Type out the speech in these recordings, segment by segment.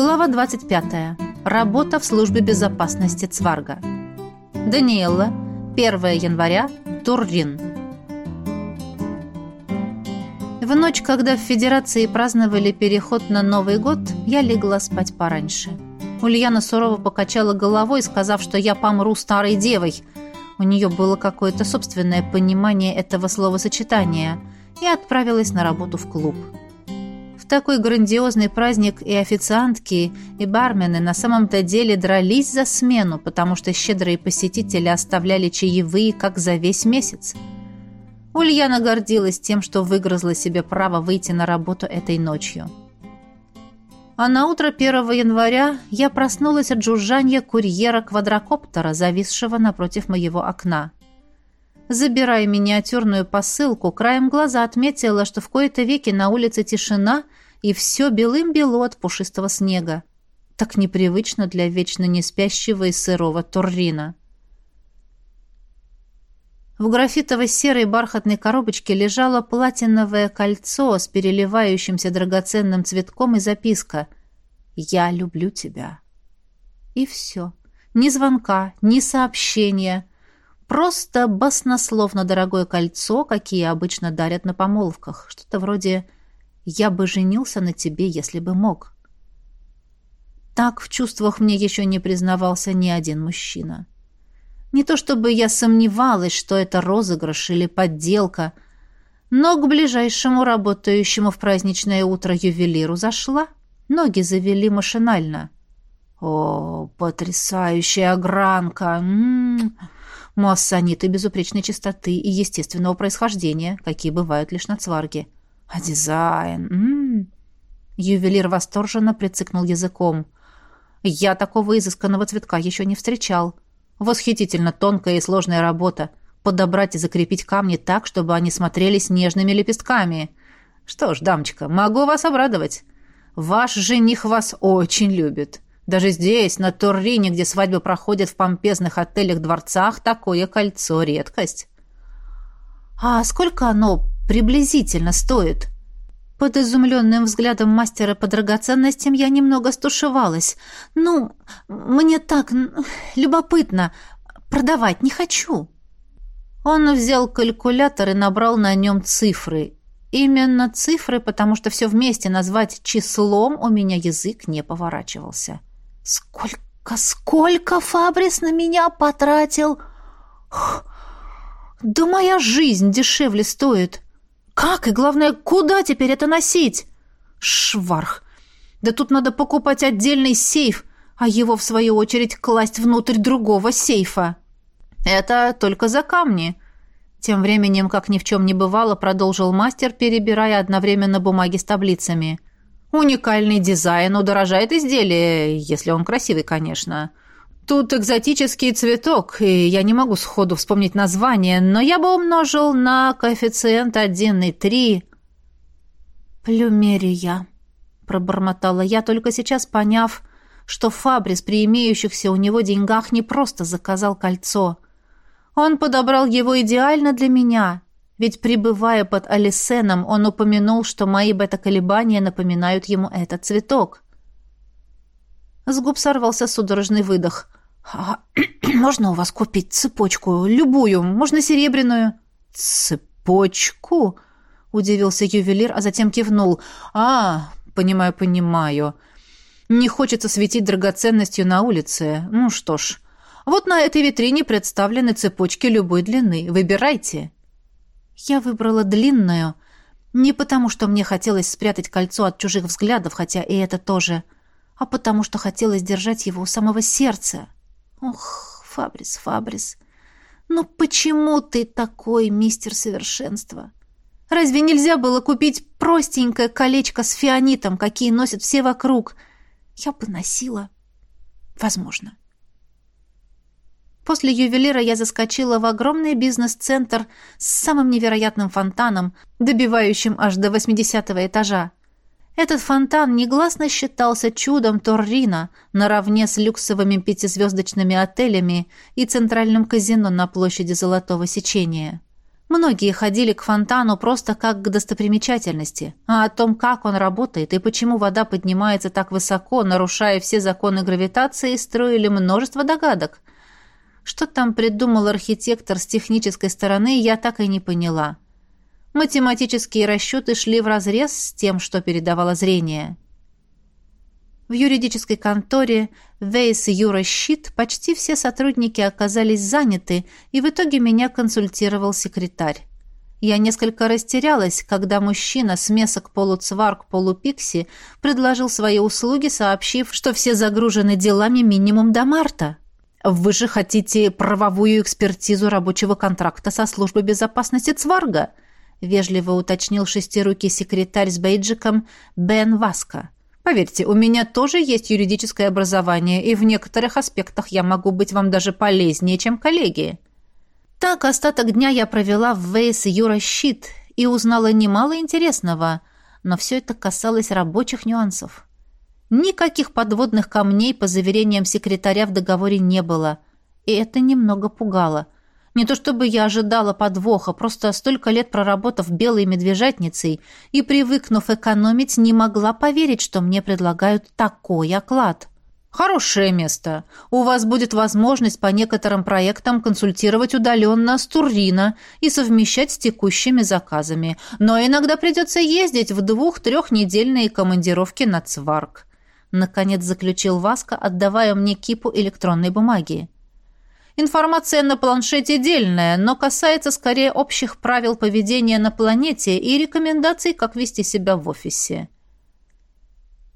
Глава 25. Работа в службе безопасности Цварга. Даниэлла. 1 января. Туррин. В ночь, когда в Федерации праздновали переход на Новый год, я легла спать пораньше. Ульяна сурово покачала головой, сказав, что я помру старой девой. У нее было какое-то собственное понимание этого словосочетания, и отправилась на работу в клуб такой грандиозный праздник и официантки, и бармены на самом-то деле дрались за смену, потому что щедрые посетители оставляли чаевые как за весь месяц. Ульяна гордилась тем, что выгрызла себе право выйти на работу этой ночью. А на утро 1 января я проснулась от жужжания курьера-квадрокоптера, зависшего напротив моего окна. Забирая миниатюрную посылку, краем глаза отметила, что в кои-то веки на улице тишина — и все белым-бело от пушистого снега. Так непривычно для вечно не спящего и сырого Туррина. В графитовой серой бархатной коробочке лежало платиновое кольцо с переливающимся драгоценным цветком и записка «Я люблю тебя». И все. Ни звонка, ни сообщения. Просто баснословно дорогое кольцо, какие обычно дарят на помолвках. Что-то вроде я бы женился на тебе, если бы мог. Так в чувствах мне еще не признавался ни один мужчина. Не то чтобы я сомневалась, что это розыгрыш или подделка, но к ближайшему работающему в праздничное утро ювелиру зашла. Ноги завели машинально. О, потрясающая огранка! М-м-м. Муассаниты безупречной чистоты и естественного происхождения, какие бывают лишь на цварге. А дизайн... М -м -м. Ювелир восторженно прицикнул языком. Я такого изысканного цветка еще не встречал. Восхитительно тонкая и сложная работа. Подобрать и закрепить камни так, чтобы они смотрелись нежными лепестками. Что ж, дамочка, могу вас обрадовать. Ваш жених вас очень любит. Даже здесь, на Туррине, где свадьбы проходят в помпезных отелях-дворцах, такое кольцо — редкость. А сколько оно приблизительно стоит?» Под изумленным взглядом мастера по драгоценностям я немного стушевалась. «Ну, мне так любопытно. Продавать не хочу». Он взял калькулятор и набрал на нем цифры. Именно цифры, потому что все вместе назвать числом у меня язык не поворачивался. «Сколько, сколько Фабрис на меня потратил?» «Да моя жизнь дешевле стоит!» Как и, главное, куда теперь это носить? Шварх! Да тут надо покупать отдельный сейф, а его, в свою очередь, класть внутрь другого сейфа. Это только за камни. Тем временем, как ни в чем не бывало, продолжил мастер, перебирая одновременно бумаги с таблицами. Уникальный дизайн удорожает изделие, если он красивый, конечно. Тут экзотический цветок, и я не могу сходу вспомнить название, но я бы умножил на коэффициент 1,3. «Плюмерия», — пробормотала я, только сейчас поняв, что Фабрис при имеющихся у него деньгах не просто заказал кольцо. Он подобрал его идеально для меня, ведь, пребывая под Алисеном, он упомянул, что мои бета-колебания напоминают ему этот цветок. С губ сорвался судорожный выдох — «А можно у вас купить цепочку? Любую, можно серебряную». «Цепочку?» — удивился ювелир, а затем кивнул. «А, понимаю, понимаю. Не хочется светить драгоценностью на улице. Ну что ж, вот на этой витрине представлены цепочки любой длины. Выбирайте». Я выбрала длинную, не потому что мне хотелось спрятать кольцо от чужих взглядов, хотя и это тоже, а потому что хотелось держать его у самого сердца. Ох, Фабрис, Фабрис, ну почему ты такой, мистер совершенства? Разве нельзя было купить простенькое колечко с фианитом, какие носят все вокруг? Я бы носила. Возможно. После ювелира я заскочила в огромный бизнес-центр с самым невероятным фонтаном, добивающим аж до 80 этажа. Этот фонтан негласно считался чудом Торрина наравне с люксовыми пятизвездочными отелями и центральным казино на площади Золотого Сечения. Многие ходили к фонтану просто как к достопримечательности, а о том, как он работает и почему вода поднимается так высоко, нарушая все законы гравитации, строили множество догадок. Что там придумал архитектор с технической стороны, я так и не поняла. Математические расчеты шли вразрез с тем, что передавало зрение. В юридической конторе Вейс Юра Щит почти все сотрудники оказались заняты, и в итоге меня консультировал секретарь. Я несколько растерялась, когда мужчина, смесок полуцварк-полупикси, предложил свои услуги, сообщив, что все загружены делами минимум до марта. «Вы же хотите правовую экспертизу рабочего контракта со службой безопасности Цварга?» — вежливо уточнил шестирукий секретарь с бейджиком Бен Васка. Поверьте, у меня тоже есть юридическое образование, и в некоторых аспектах я могу быть вам даже полезнее, чем коллеги. Так остаток дня я провела в Вейс Юра Щит и узнала немало интересного, но все это касалось рабочих нюансов. Никаких подводных камней, по заверениям секретаря, в договоре не было, и это немного пугало – не то чтобы я ожидала подвоха, просто столько лет проработав белой медвежатницей и привыкнув экономить, не могла поверить, что мне предлагают такой оклад. Хорошее место. У вас будет возможность по некоторым проектам консультировать удаленно с Туррина и совмещать с текущими заказами. Но иногда придется ездить в двух-трехнедельные командировки на Цварк. Наконец заключил Васка, отдавая мне кипу электронной бумаги. Информация на планшете дельная, но касается скорее общих правил поведения на планете и рекомендаций, как вести себя в офисе.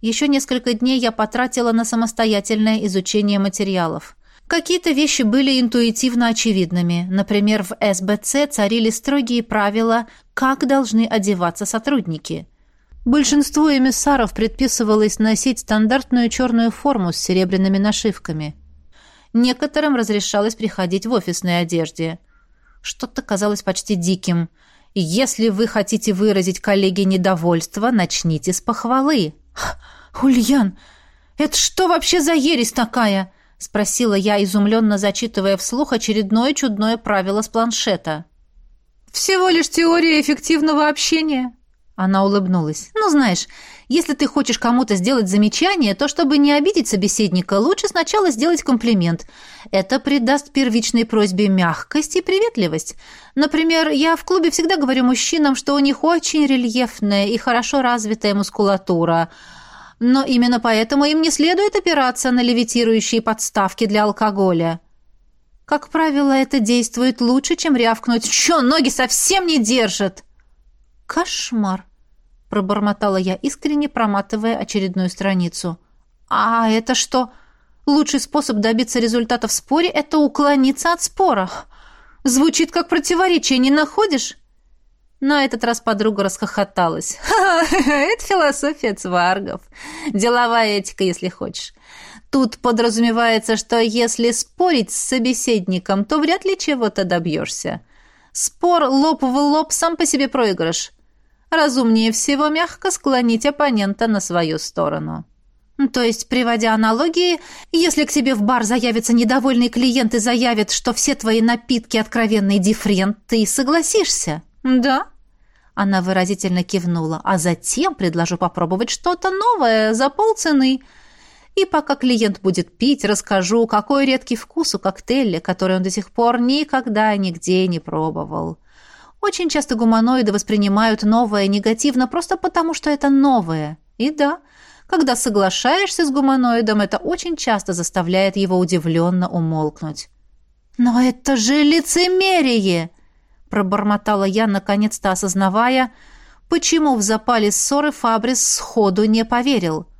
Еще несколько дней я потратила на самостоятельное изучение материалов. Какие-то вещи были интуитивно очевидными. Например, в СБЦ царили строгие правила, как должны одеваться сотрудники. Большинству эмиссаров предписывалось носить стандартную черную форму с серебряными нашивками – Некоторым разрешалось приходить в офисной одежде. Что-то казалось почти диким. «Если вы хотите выразить коллеге недовольство, начните с похвалы». «Ульян, это что вообще за ересь такая?» — спросила я, изумленно зачитывая вслух очередное чудное правило с планшета. «Всего лишь теория эффективного общения», она улыбнулась. «Ну, знаешь, если ты хочешь кому-то сделать замечание, то, чтобы не обидеть собеседника, лучше сначала сделать комплимент. Это придаст первичной просьбе мягкость и приветливость. Например, я в клубе всегда говорю мужчинам, что у них очень рельефная и хорошо развитая мускулатура. Но именно поэтому им не следует опираться на левитирующие подставки для алкоголя». Как правило, это действует лучше, чем рявкнуть «Чё, ноги совсем не держат!» «Кошмар!» — пробормотала я, искренне проматывая очередную страницу. «А это что? Лучший способ добиться результата в споре — это уклониться от спора. Звучит как противоречие, не находишь?» На этот раз подруга расхохоталась. «Ха -ха, это философия цваргов. Деловая этика, если хочешь. Тут подразумевается, что если спорить с собеседником, то вряд ли чего-то добьешься. Спор лоб в лоб сам по себе проигрыш. Разумнее всего мягко склонить оппонента на свою сторону. То есть, приводя аналогии, если к тебе в бар заявится недовольный клиент и заявит, что все твои напитки откровенный дифрент, ты согласишься? Да? Она выразительно кивнула. А затем предложу попробовать что-то новое за полцены – и пока клиент будет пить, расскажу, какой редкий вкус у коктейля, который он до сих пор никогда нигде не пробовал. Очень часто гуманоиды воспринимают новое негативно просто потому, что это новое. И да, когда соглашаешься с гуманоидом, это очень часто заставляет его удивленно умолкнуть. «Но это же лицемерие!» пробормотала я, наконец-то осознавая, почему в запале ссоры Фабрис сходу не поверил –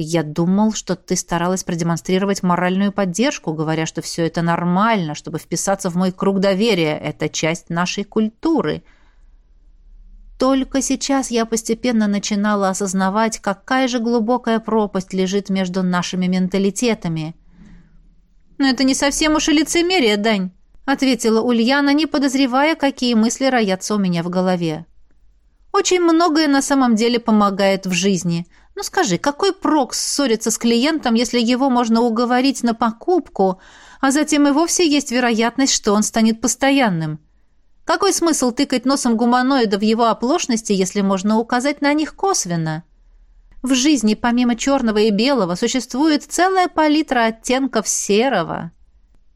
я думал, что ты старалась продемонстрировать моральную поддержку, говоря, что все это нормально, чтобы вписаться в мой круг доверия. Это часть нашей культуры. Только сейчас я постепенно начинала осознавать, какая же глубокая пропасть лежит между нашими менталитетами. «Но это не совсем уж и лицемерие, Дань», — ответила Ульяна, не подозревая, какие мысли роятся у меня в голове. «Очень многое на самом деле помогает в жизни — ну скажи, какой прок ссориться с клиентом, если его можно уговорить на покупку, а затем и вовсе есть вероятность, что он станет постоянным? Какой смысл тыкать носом гуманоида в его оплошности, если можно указать на них косвенно? В жизни помимо черного и белого существует целая палитра оттенков серого.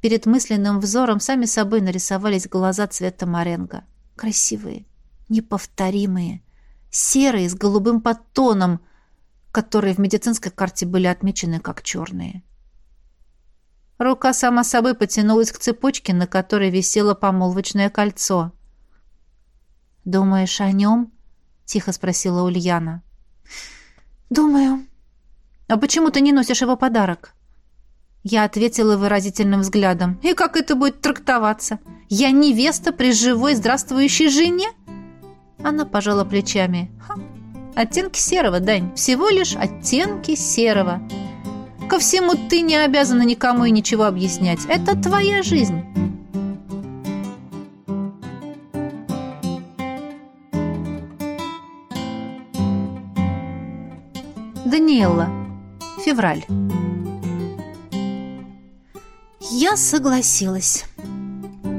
Перед мысленным взором сами собой нарисовались глаза цвета моренго. Красивые, неповторимые, серые с голубым подтоном, которые в медицинской карте были отмечены как черные. Рука сама собой потянулась к цепочке, на которой висело помолвочное кольцо. «Думаешь о нем?» — тихо спросила Ульяна. «Думаю». «А почему ты не носишь его подарок?» Я ответила выразительным взглядом. «И как это будет трактоваться? Я невеста при живой здравствующей жене?» Она пожала плечами. Ха, «Оттенки серого, Дань, всего лишь оттенки серого. Ко всему ты не обязана никому и ничего объяснять. Это твоя жизнь». Даниэла. Февраль. Я согласилась.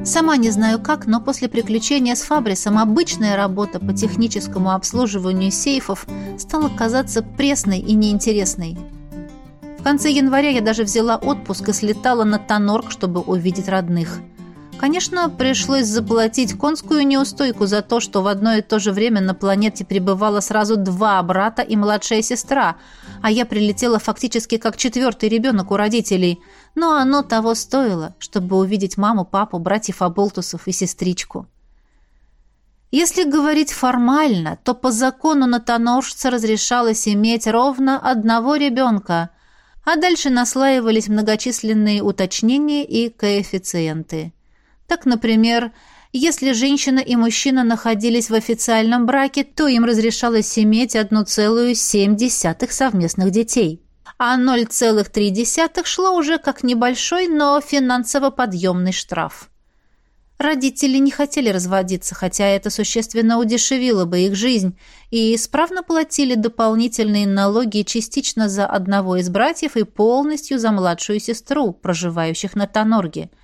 Сама не знаю как, но после приключения с Фабрисом обычная работа по техническому обслуживанию сейфов стала казаться пресной и неинтересной. В конце января я даже взяла отпуск и слетала на Тонорг, чтобы увидеть родных – Конечно, пришлось заплатить конскую неустойку за то, что в одно и то же время на планете пребывало сразу два брата и младшая сестра, а я прилетела фактически как четвертый ребенок у родителей. Но оно того стоило, чтобы увидеть маму, папу, братьев Аболтусов и сестричку. Если говорить формально, то по закону натоножца разрешалось иметь ровно одного ребенка, а дальше наслаивались многочисленные уточнения и коэффициенты – так, например, если женщина и мужчина находились в официальном браке, то им разрешалось иметь 1,7 совместных детей. А 0,3 шло уже как небольшой, но финансово подъемный штраф. Родители не хотели разводиться, хотя это существенно удешевило бы их жизнь, и исправно платили дополнительные налоги частично за одного из братьев и полностью за младшую сестру, проживающих на Тонорге –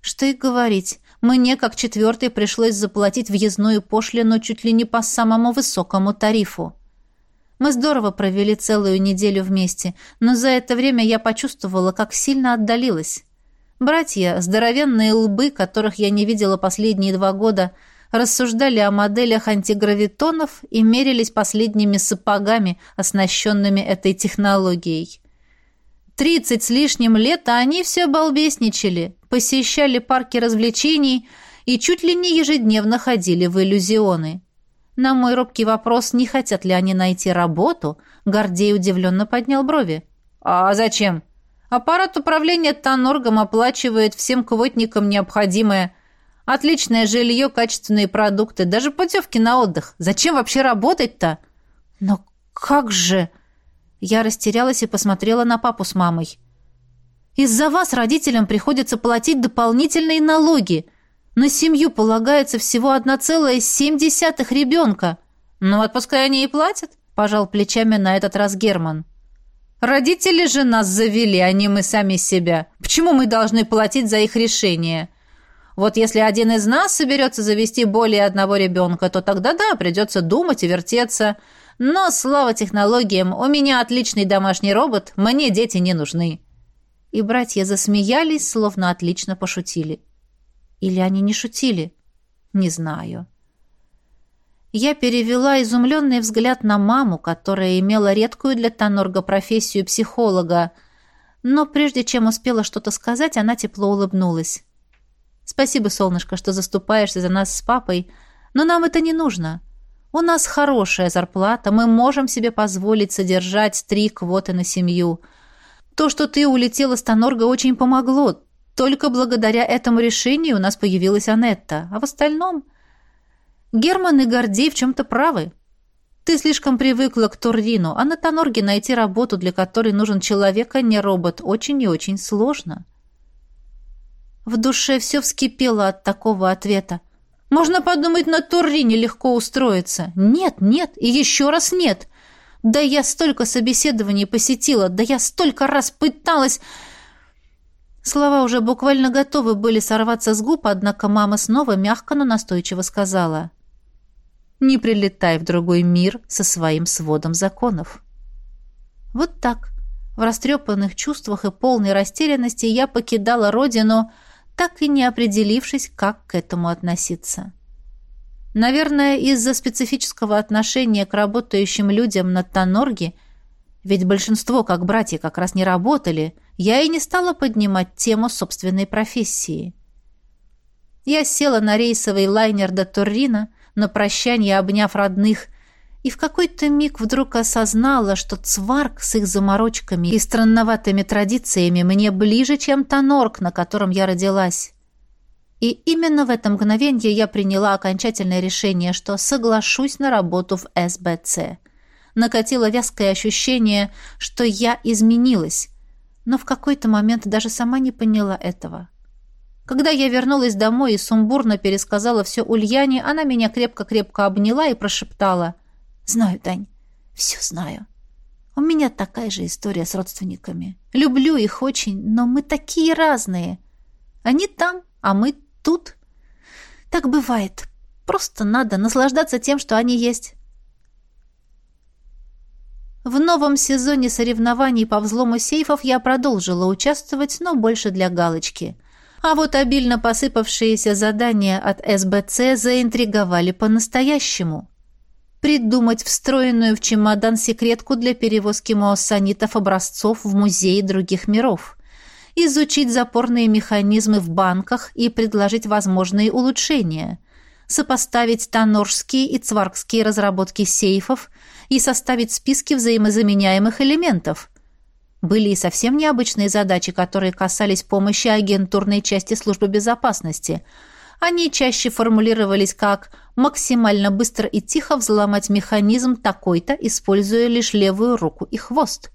что и говорить, мне, как четвертой, пришлось заплатить въездную пошлину чуть ли не по самому высокому тарифу. Мы здорово провели целую неделю вместе, но за это время я почувствовала, как сильно отдалилась. Братья, здоровенные лбы, которых я не видела последние два года, рассуждали о моделях антигравитонов и мерились последними сапогами, оснащенными этой технологией. Тридцать с лишним лет, а они все балбесничали, посещали парки развлечений и чуть ли не ежедневно ходили в иллюзионы. На мой робкий вопрос, не хотят ли они найти работу, Гордей удивленно поднял брови. «А зачем? Аппарат управления Тоноргом оплачивает всем квотникам необходимое. Отличное жилье, качественные продукты, даже путевки на отдых. Зачем вообще работать-то?» «Но как же...» Я растерялась и посмотрела на папу с мамой. Из-за вас родителям приходится платить дополнительные налоги. На семью полагается всего 1,7 ребенка. Ну вот пускай они и платят, пожал плечами на этот раз Герман. Родители же нас завели, а не мы сами себя. Почему мы должны платить за их решение? Вот если один из нас соберется завести более одного ребенка, то тогда да, придется думать и вертеться. Но, слава технологиям, у меня отличный домашний робот, мне дети не нужны и братья засмеялись, словно отлично пошутили. Или они не шутили? Не знаю. Я перевела изумленный взгляд на маму, которая имела редкую для Тонорга профессию психолога, но прежде чем успела что-то сказать, она тепло улыбнулась. «Спасибо, солнышко, что заступаешься за нас с папой, но нам это не нужно. У нас хорошая зарплата, мы можем себе позволить содержать три квоты на семью». То, что ты улетела с Тонорга, очень помогло. Только благодаря этому решению у нас появилась Анетта. А в остальном... Герман и Гордей в чем-то правы. Ты слишком привыкла к Турвину, а на Тонорге найти работу, для которой нужен человек, а не робот, очень и очень сложно. В душе все вскипело от такого ответа. Можно подумать, на Туррине легко устроиться. Нет, нет и еще раз нет. Да я столько собеседований посетила, да я столько раз пыталась... Слова уже буквально готовы были сорваться с губ, однако мама снова мягко, но настойчиво сказала. «Не прилетай в другой мир со своим сводом законов». Вот так, в растрепанных чувствах и полной растерянности я покидала родину, так и не определившись, как к этому относиться. Наверное, из-за специфического отношения к работающим людям на Тонорге – ведь большинство, как братья, как раз не работали, я и не стала поднимать тему собственной профессии. Я села на рейсовый лайнер до Туррина, на прощание обняв родных, и в какой-то миг вдруг осознала, что Цварк с их заморочками и странноватыми традициями мне ближе, чем Тонорк, на котором я родилась. И именно в это мгновенье я приняла окончательное решение, что соглашусь на работу в СБЦ – накатило вязкое ощущение, что я изменилась, но в какой-то момент даже сама не поняла этого. Когда я вернулась домой и сумбурно пересказала все Ульяне, она меня крепко-крепко обняла и прошептала. «Знаю, Дань, все знаю. У меня такая же история с родственниками. Люблю их очень, но мы такие разные. Они там, а мы тут. Так бывает. Просто надо наслаждаться тем, что они есть. В новом сезоне соревнований по взлому сейфов я продолжила участвовать, но больше для галочки. А вот обильно посыпавшиеся задания от СБЦ заинтриговали по-настоящему. Придумать встроенную в чемодан секретку для перевозки моассанитов образцов в музеи других миров. Изучить запорные механизмы в банках и предложить возможные улучшения. Сопоставить тоноржские и цваргские разработки сейфов – и составить списки взаимозаменяемых элементов. Были и совсем необычные задачи, которые касались помощи агентурной части службы безопасности. Они чаще формулировались как «максимально быстро и тихо взломать механизм такой-то, используя лишь левую руку и хвост».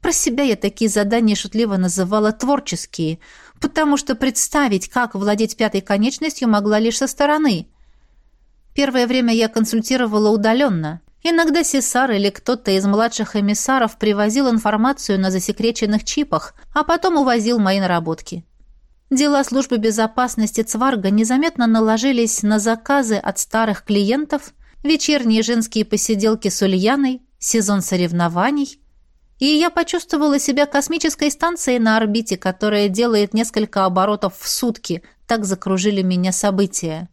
Про себя я такие задания шутливо называла творческие, потому что представить, как владеть пятой конечностью, могла лишь со стороны. Первое время я консультировала удаленно. Иногда Сесар или кто-то из младших эмиссаров привозил информацию на засекреченных чипах, а потом увозил мои наработки. Дела службы безопасности Цварга незаметно наложились на заказы от старых клиентов, вечерние женские посиделки с Ульяной, сезон соревнований, и я почувствовала себя космической станцией на орбите, которая делает несколько оборотов в сутки, так закружили меня события.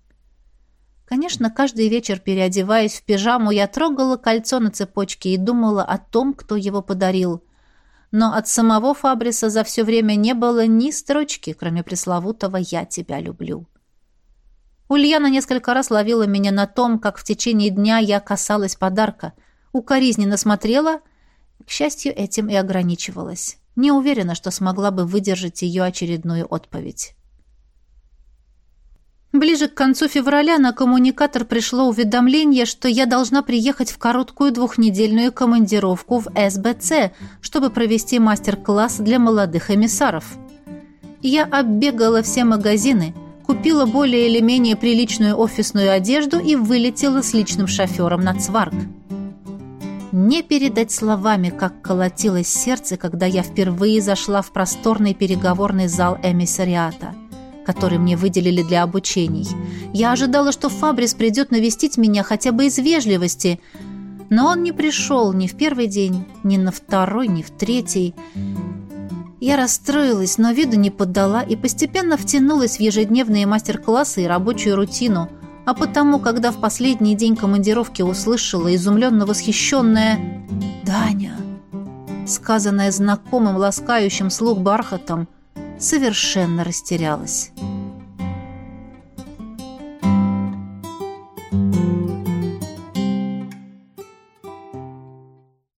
Конечно, каждый вечер, переодеваясь в пижаму, я трогала кольцо на цепочке и думала о том, кто его подарил. Но от самого Фабриса за все время не было ни строчки, кроме пресловутого «я тебя люблю». Ульяна несколько раз ловила меня на том, как в течение дня я касалась подарка. Укоризненно смотрела, к счастью, этим и ограничивалась. Не уверена, что смогла бы выдержать ее очередную отповедь. Ближе к концу февраля на коммуникатор пришло уведомление, что я должна приехать в короткую двухнедельную командировку в СБЦ, чтобы провести мастер-класс для молодых эмиссаров. Я оббегала все магазины, купила более или менее приличную офисную одежду и вылетела с личным шофером на Цварк. Не передать словами, как колотилось сердце, когда я впервые зашла в просторный переговорный зал эмиссариата – который мне выделили для обучений. Я ожидала, что Фабрис придет навестить меня хотя бы из вежливости, но он не пришел ни в первый день, ни на второй, ни в третий. Я расстроилась, но виду не поддала и постепенно втянулась в ежедневные мастер-классы и рабочую рутину, а потому, когда в последний день командировки услышала изумленно восхищенное «Даня», сказанное знакомым ласкающим слух бархатом, совершенно растерялась.